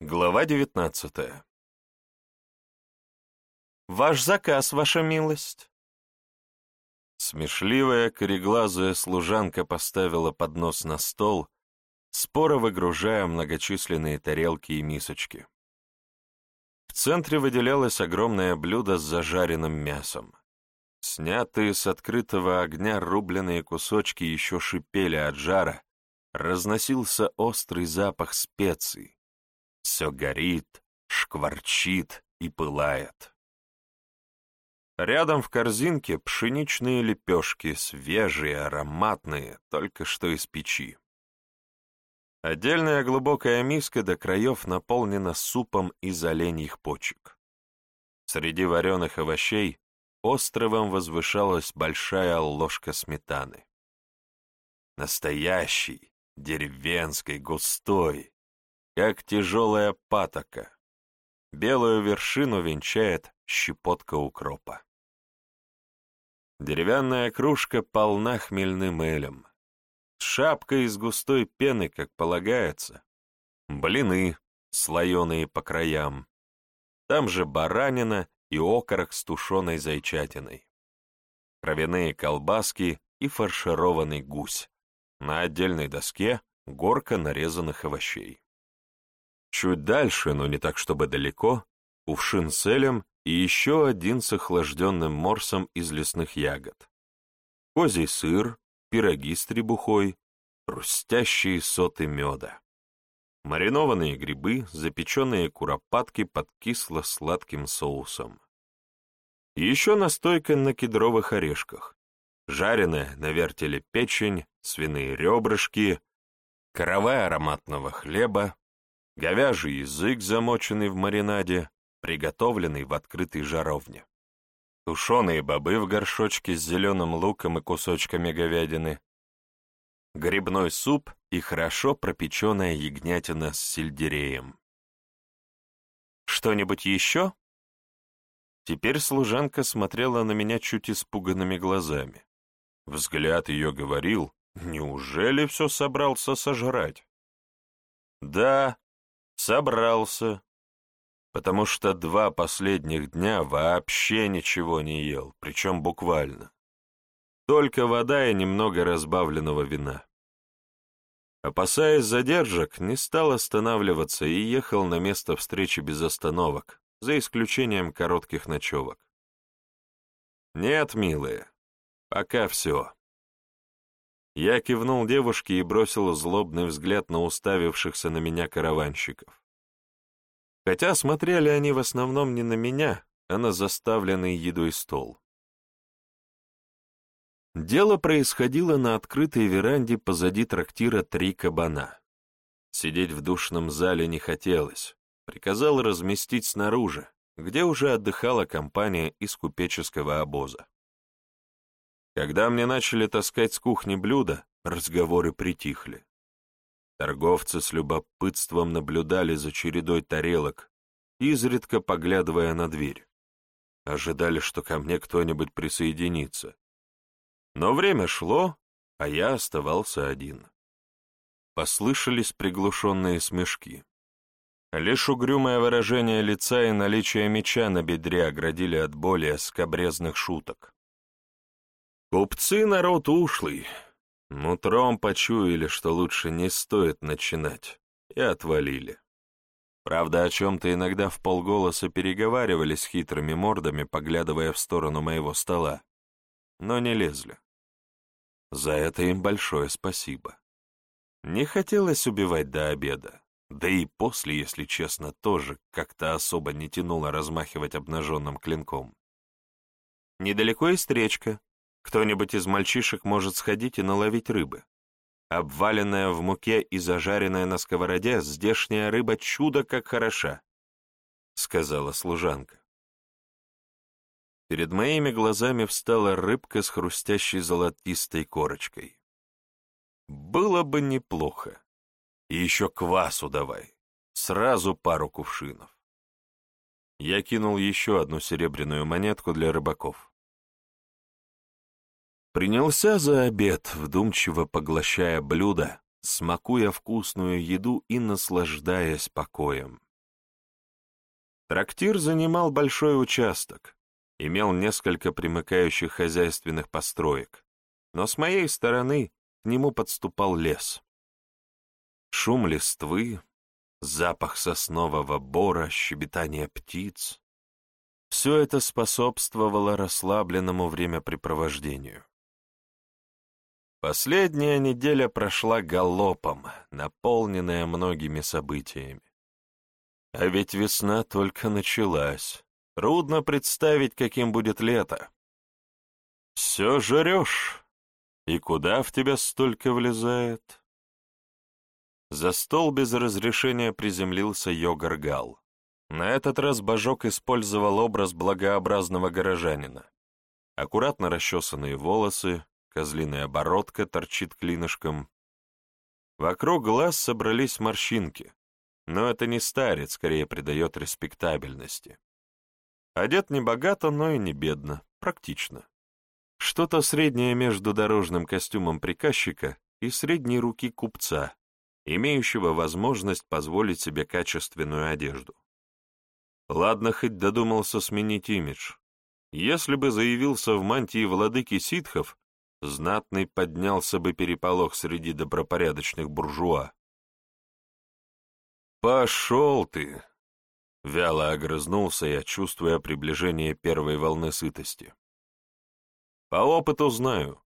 Глава девятнадцатая. «Ваш заказ, ваша милость!» Смешливая, кореглазая служанка поставила поднос на стол, споро выгружая многочисленные тарелки и мисочки. В центре выделялось огромное блюдо с зажаренным мясом. Снятые с открытого огня рубленые кусочки еще шипели от жара, разносился острый запах специй. Все горит, шкварчит и пылает. Рядом в корзинке пшеничные лепешки, свежие, ароматные, только что из печи. Отдельная глубокая миска до краев наполнена супом из оленьих почек. Среди вареных овощей островом возвышалась большая ложка сметаны. Настоящий, деревенской, густой, как тяжелая патока. Белую вершину венчает щепотка укропа. Деревянная кружка полна хмельным элем. Шапка из густой пены, как полагается. Блины, слоеные по краям. Там же баранина и окорок с тушеной зайчатиной. Кровяные колбаски и фаршированный гусь. На отдельной доске горка нарезанных овощей. Чуть дальше, но не так, чтобы далеко, кувшин с элем и еще один с охлажденным морсом из лесных ягод. Козий сыр, пироги с требухой, хрустящие соты меда. Маринованные грибы, запеченные куропатки под кисло-сладким соусом. Еще настойка на кедровых орешках, жареная на вертеле печень, свиные ребрышки, каравай ароматного хлеба, говяжий язык, замоченный в маринаде, приготовленный в открытой жаровне. Тушеные бобы в горшочке с зеленым луком и кусочками говядины. Грибной суп и хорошо пропеченная ягнятина с сельдереем. «Что-нибудь еще?» Теперь служанка смотрела на меня чуть испуганными глазами. Взгляд ее говорил, неужели все собрался сожрать? Да, собрался, потому что два последних дня вообще ничего не ел, причем буквально. Только вода и немного разбавленного вина. Опасаясь задержек, не стал останавливаться и ехал на место встречи без остановок, за исключением коротких ночевок. «Нет, милые, пока все». Я кивнул девушке и бросил злобный взгляд на уставившихся на меня караванщиков. Хотя смотрели они в основном не на меня, а на заставленный едой стол. Дело происходило на открытой веранде позади трактира «Три кабана». Сидеть в душном зале не хотелось. Приказал разместить снаружи, где уже отдыхала компания из купеческого обоза. Когда мне начали таскать с кухни блюда, разговоры притихли. Торговцы с любопытством наблюдали за чередой тарелок, изредка поглядывая на дверь. Ожидали, что ко мне кто-нибудь присоединится. Но время шло, а я оставался один. Послышались приглушенные смешки. Лишь угрюмое выражение лица и наличие меча на бедре оградили от более скобрезных шуток. Купцы — народ ушлый, Нутром почуяли, что лучше не стоит начинать, и отвалили. Правда, о чем-то иногда в полголоса переговаривались хитрыми мордами, поглядывая в сторону моего стола, но не лезли. За это им большое спасибо. Не хотелось убивать до обеда, да и после, если честно, тоже как-то особо не тянуло размахивать обнаженным клинком. «Недалеко есть речка», кто-нибудь из мальчишек может сходить и наловить рыбы. Обваленная в муке и зажаренная на сковороде, здешняя рыба чудо как хороша, — сказала служанка. Перед моими глазами встала рыбка с хрустящей золотистой корочкой. Было бы неплохо. И еще квасу давай. Сразу пару кувшинов. Я кинул еще одну серебряную монетку для рыбаков. Принялся за обед, вдумчиво поглощая блюдо, смакуя вкусную еду и наслаждаясь покоем. Трактир занимал большой участок, имел несколько примыкающих хозяйственных построек, но с моей стороны к нему подступал лес. Шум листвы, запах соснового бора, щебетание птиц — все это способствовало расслабленному времяпрепровождению. Последняя неделя прошла галопом, наполненная многими событиями. А ведь весна только началась. Трудно представить, каким будет лето. Все жрешь. И куда в тебя столько влезает? За стол без разрешения приземлился Йогаргал. На этот раз Божок использовал образ благообразного горожанина. Аккуратно расчесанные волосы, козлиная бородка торчит клинышком. Вокруг глаз собрались морщинки, но это не старец, скорее придает респектабельности. Одет не богато, но и не бедно, практично. Что-то среднее между дорожным костюмом приказчика и средней руки купца, имеющего возможность позволить себе качественную одежду. Ладно, хоть додумался сменить имидж. Если бы заявился в мантии владыки ситхов, знатный поднялся бы переполох среди добропорядочных буржуа. «Пошел ты!» — вяло огрызнулся я, чувствуя приближение первой волны сытости. «По опыту знаю,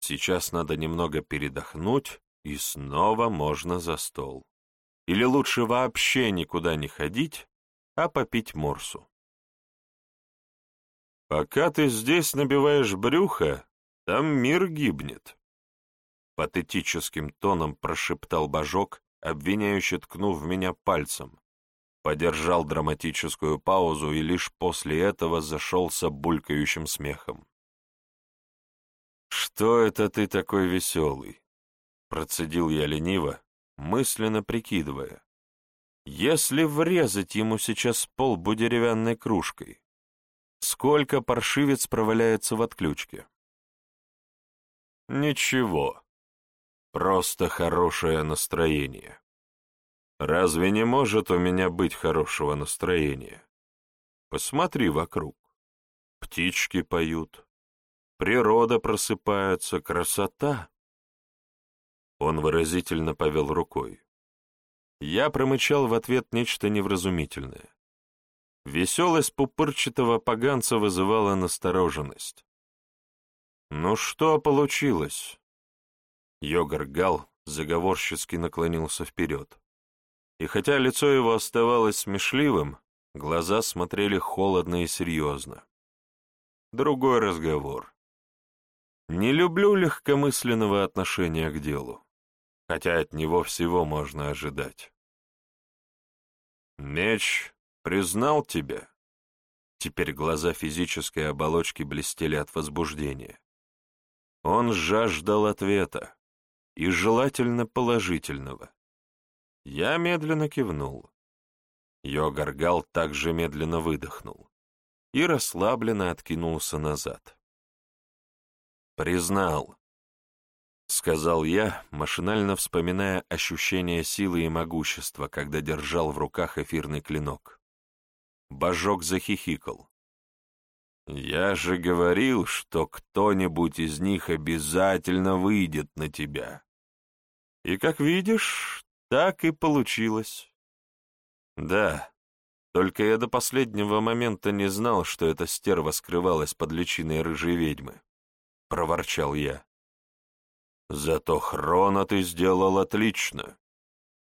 сейчас надо немного передохнуть, и снова можно за стол. Или лучше вообще никуда не ходить, а попить морсу. Пока ты здесь набиваешь брюхо, там мир гибнет. Патетическим тоном прошептал Божок, обвиняюще ткнув меня пальцем. Подержал драматическую паузу и лишь после этого зашелся булькающим смехом. «Что это ты такой веселый?» Процедил я лениво, мысленно прикидывая. Если врезать ему сейчас полбу деревянной кружкой, сколько паршивец проваляется в отключке? Ничего, просто хорошее настроение. Разве не может у меня быть хорошего настроения? Посмотри вокруг. Птички поют, природа просыпается, красота. Он выразительно повел рукой. Я промычал в ответ нечто невразумительное. Веселость пупырчатого поганца вызывала настороженность. «Ну что получилось?» Йогар Гал заговорщицки наклонился вперед. И хотя лицо его оставалось смешливым, глаза смотрели холодно и серьезно. Другой разговор. Не люблю легкомысленного отношения к делу, хотя от него всего можно ожидать. Меч признал тебя. Теперь глаза физической оболочки блестели от возбуждения. Он жаждал ответа, и желательно положительного. Я медленно кивнул. Йогаргал также медленно выдохнул и расслабленно откинулся назад. «Признал», — сказал я, машинально вспоминая ощущение силы и могущества, когда держал в руках эфирный клинок. Божок захихикал. «Я же говорил, что кто-нибудь из них обязательно выйдет на тебя. И, как видишь, так и получилось». «Да, только я до последнего момента не знал, что эта стерва скрывалась под личиной рыжей ведьмы», — проворчал я. «Зато хрона ты сделал отлично.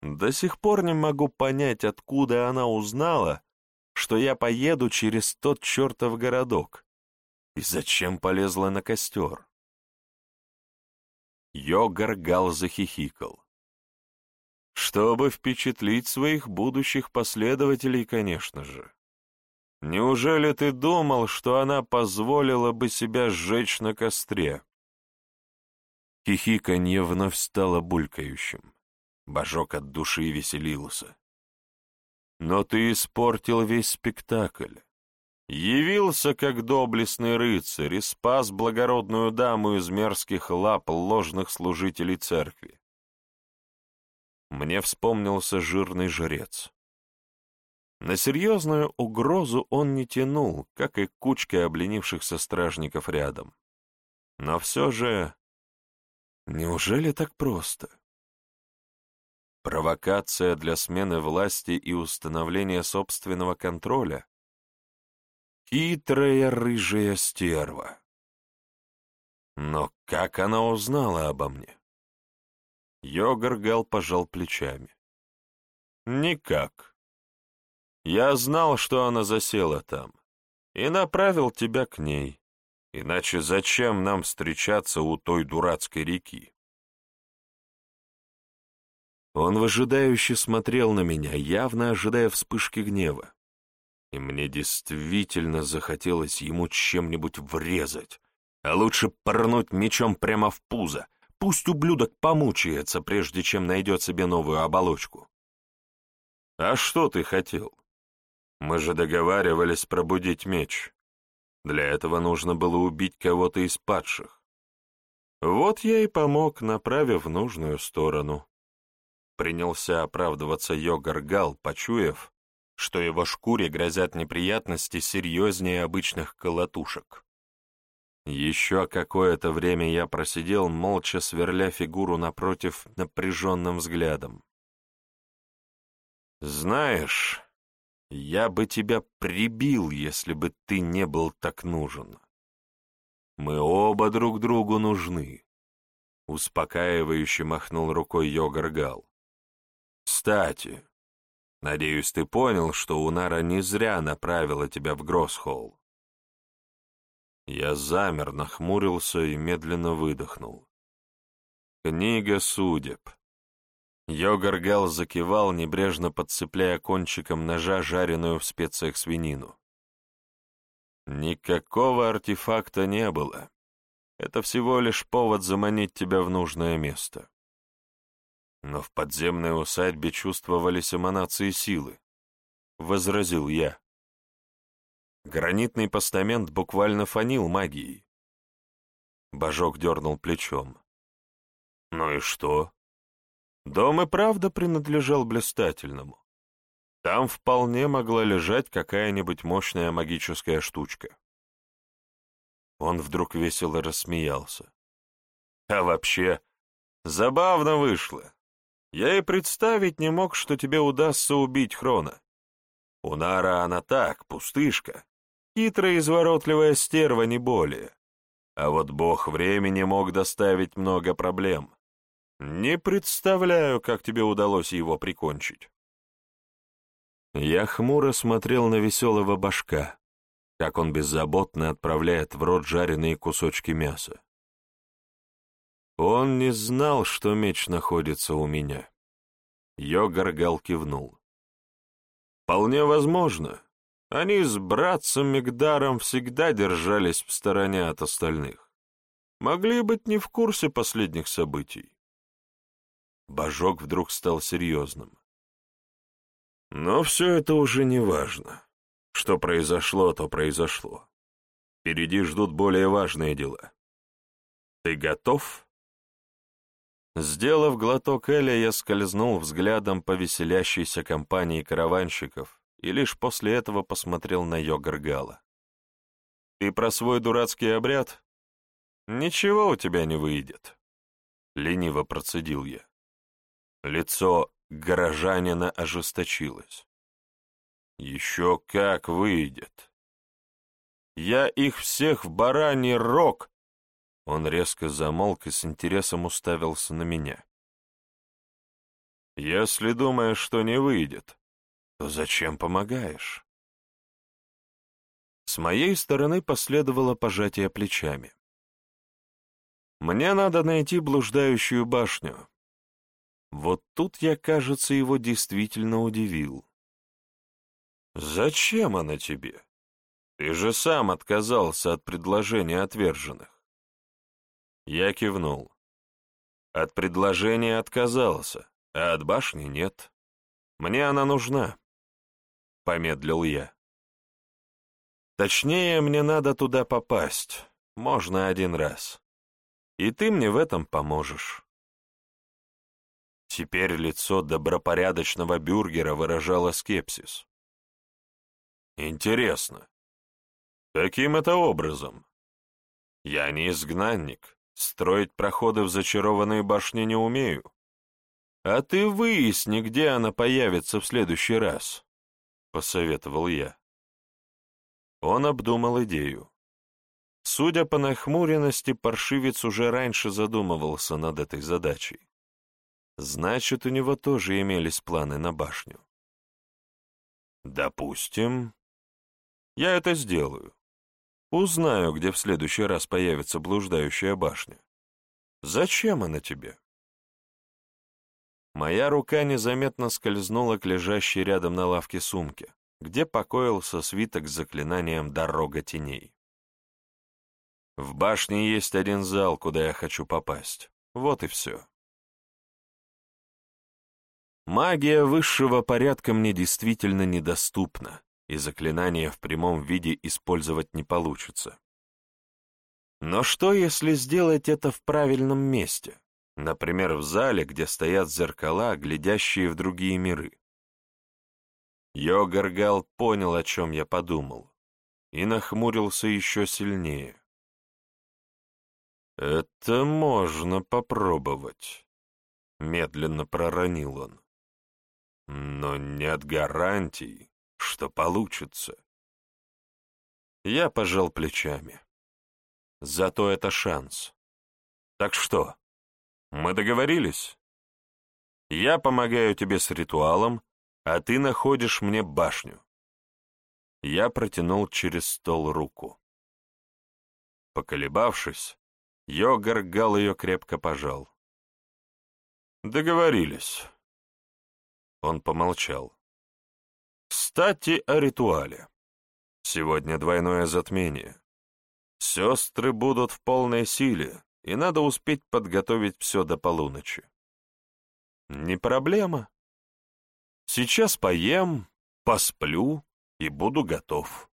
До сих пор не могу понять, откуда она узнала, что я поеду через тот чертов городок. И зачем полезла на костер? Йогар Гал захихикал. Чтобы впечатлить своих будущих последователей, конечно же. Неужели ты думал, что она позволила бы себя сжечь на костре? Хихиканье вновь стало булькающим. Божок от души веселился. Но ты испортил весь спектакль. Явился как доблестный рыцарь и спас благородную даму из мерзких лап ложных служителей церкви. Мне вспомнился жирный жрец. На серьезную угрозу он не тянул, как и кучка обленившихся стражников рядом. Но все же... Неужели так просто? Провокация для смены власти и установления собственного контроля? Хитрая рыжая стерва. Но как она узнала обо мне? Йогаргал пожал плечами. Никак. Я знал, что она засела там, и направил тебя к ней. Иначе зачем нам встречаться у той дурацкой реки? Он выжидающе смотрел на меня, явно ожидая вспышки гнева. И мне действительно захотелось ему чем-нибудь врезать, а лучше порнуть мечом прямо в пузо. Пусть ублюдок помучается, прежде чем найдет себе новую оболочку. А что ты хотел? Мы же договаривались пробудить меч. Для этого нужно было убить кого-то из падших. Вот я и помог, направив в нужную сторону принялся оправдываться Йогаргал, почуяв, что его шкуре грозят неприятности серьезнее обычных колотушек. Еще какое-то время я просидел, молча сверля фигуру напротив напряженным взглядом. «Знаешь, я бы тебя прибил, если бы ты не был так нужен. Мы оба друг другу нужны», — успокаивающе махнул рукой Йогаргал. Кстати, надеюсь, ты понял, что Унара не зря направила тебя в Гроссхолл. Я замер, нахмурился и медленно выдохнул. Книга судеб. Йогаргал закивал, небрежно подцепляя кончиком ножа жареную в специях свинину. Никакого артефакта не было. Это всего лишь повод заманить тебя в нужное место но в подземной усадьбе чувствовались эманации силы, — возразил я. Гранитный постамент буквально фанил магией. Божок дернул плечом. Ну и что? Дом и правда принадлежал блистательному. Там вполне могла лежать какая-нибудь мощная магическая штучка. Он вдруг весело рассмеялся. А вообще, забавно вышло. Я и представить не мог, что тебе удастся убить Хрона. Унара она так, пустышка, хитрая изворотливая стерва, не более. А вот бог времени мог доставить много проблем. Не представляю, как тебе удалось его прикончить. Я хмуро смотрел на веселого башка, как он беззаботно отправляет в рот жареные кусочки мяса. Он не знал, что меч находится у меня. Йогаргал кивнул. Вполне возможно. Они с братцем Мигдаром всегда держались в стороне от остальных. Могли быть не в курсе последних событий. Божок вдруг стал серьезным. Но все это уже не важно. Что произошло, то произошло. Впереди ждут более важные дела. Ты готов? Сделав глоток Эля, я скользнул взглядом по веселящейся компании караванщиков и лишь после этого посмотрел на Йогаргала. «Ты про свой дурацкий обряд? Ничего у тебя не выйдет», — лениво процедил я. Лицо горожанина ожесточилось. «Еще как выйдет! Я их всех в бараний рог он резко замолк и с интересом уставился на меня. «Если думаешь, что не выйдет, то зачем помогаешь?» С моей стороны последовало пожатие плечами. «Мне надо найти блуждающую башню». Вот тут я, кажется, его действительно удивил. «Зачем она тебе? Ты же сам отказался от предложения отверженных». Я кивнул. От предложения отказался, а от башни нет. Мне она нужна. Помедлил я. Точнее, мне надо туда попасть. Можно один раз. И ты мне в этом поможешь. Теперь лицо добропорядочного бюргера выражало скепсис. Интересно. Каким это образом? Я не изгнанник, строить проходы в зачарованные башни не умею. А ты выясни, где она появится в следующий раз, — посоветовал я. Он обдумал идею. Судя по нахмуренности, паршивец уже раньше задумывался над этой задачей. Значит, у него тоже имелись планы на башню. Допустим, я это сделаю. Узнаю, где в следующий раз появится блуждающая башня. Зачем она тебе? Моя рука незаметно скользнула к лежащей рядом на лавке сумке, где покоился свиток с заклинанием «Дорога теней». В башне есть один зал, куда я хочу попасть. Вот и все. Магия высшего порядка мне действительно недоступна, и заклинания в прямом виде использовать не получится. Но что, если сделать это в правильном месте? Например, в зале, где стоят зеркала, глядящие в другие миры. Йогаргал понял, о чем я подумал, и нахмурился еще сильнее. «Это можно попробовать», — медленно проронил он. «Но нет гарантий, что получится». Я пожал плечами. Зато это шанс. Так что, мы договорились? Я помогаю тебе с ритуалом, а ты находишь мне башню. Я протянул через стол руку. Поколебавшись, Йогар Гал ее крепко пожал. «Договорились». Он помолчал. «Кстати, о ритуале. Сегодня двойное затмение. Сестры будут в полной силе, и надо успеть подготовить все до полуночи». «Не проблема. Сейчас поем, посплю и буду готов».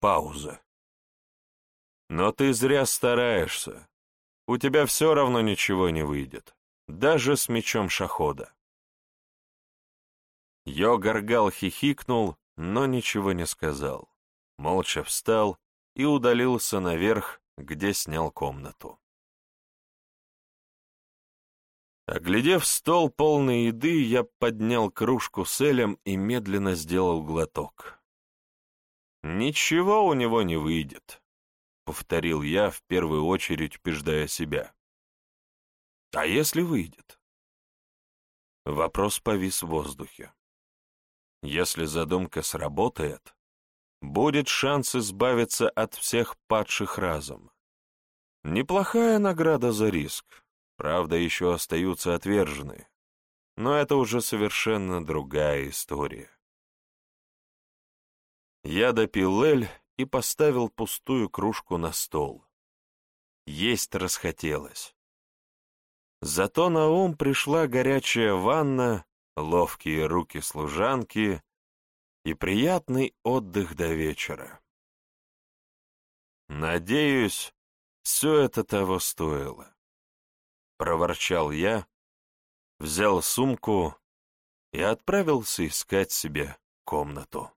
Пауза. Но ты зря стараешься. У тебя все равно ничего не выйдет, даже с мечом шахода. Йогаргал хихикнул, но ничего не сказал. Молча встал и удалился наверх, где снял комнату. Оглядев стол полный еды, я поднял кружку с элем и медленно сделал глоток. Ничего у него не выйдет повторил я, в первую очередь убеждая себя. А если выйдет? Вопрос повис в воздухе. Если задумка сработает, будет шанс избавиться от всех падших разом. Неплохая награда за риск, правда, еще остаются отверженные, но это уже совершенно другая история. Я допил эль и поставил пустую кружку на стол. Есть расхотелось. Зато на ум пришла горячая ванна, ловкие руки служанки и приятный отдых до вечера. Надеюсь, все это того стоило. Проворчал я, взял сумку и отправился искать себе комнату.